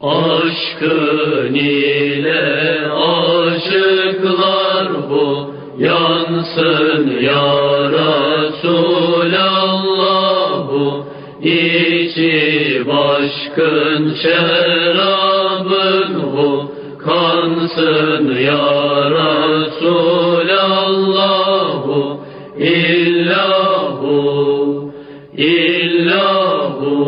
Aşkın ile aşıklar bu yansın ya Resulallah bu. İçi başkın şerabın bu kansın ya Resulallah bu. İllahu illahu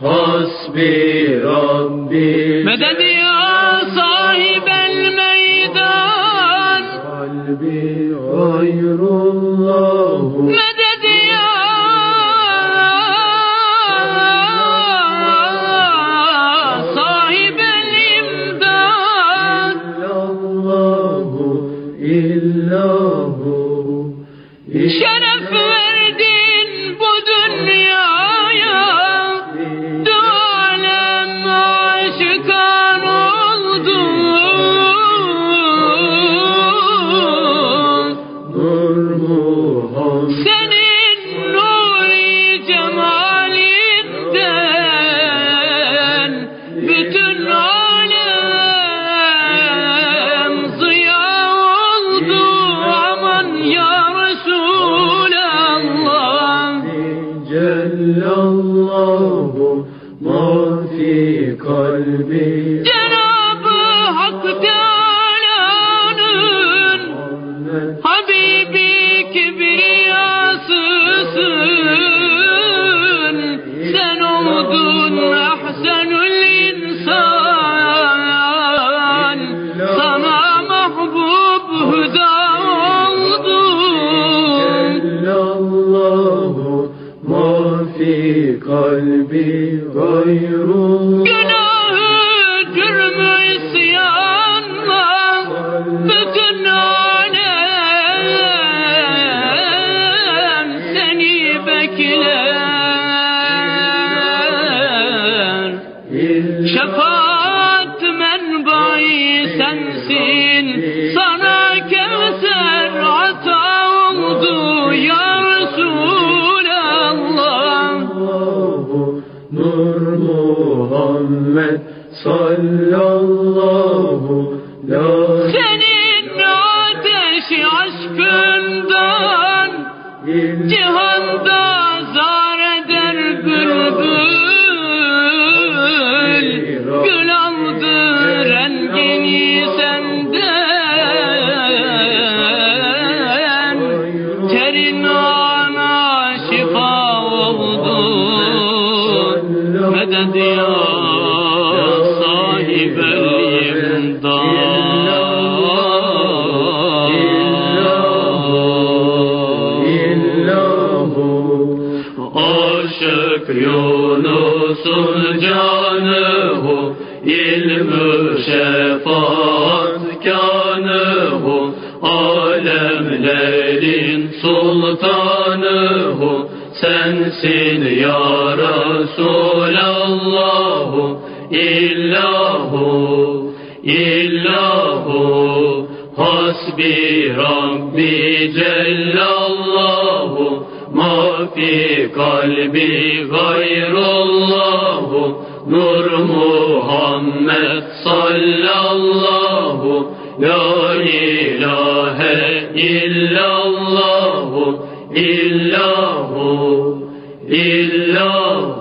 hasbi ربي مدد يا صاحب الميدان. قلبي غير الله. مدد يا صاحب الإمداد. إلا الله إلا هو Senin nuri cemalinden bütün alem ziya oldu. Aman ya Resulallah. Cellallahu ma fi kalbi Habibi kibriyasısın kalbi gayrullah Günahı cürmü isyanla Bütün alem seni bekler. Şefaat menbai sensin Sana Muhammed sallallahu la Senin ateşi aşkından Cihanda Ya sahibel imdad Aşık Yunus'un canı hu, ilmü şefaat kanı hu, alemlerin sultanı hu, sensin ya Resulallahu illahu illahu hasbi Rabbi cellallahu ma fi kalbi gayrullahu nur Muhammed sallallahu la ilahe illallahu لله لله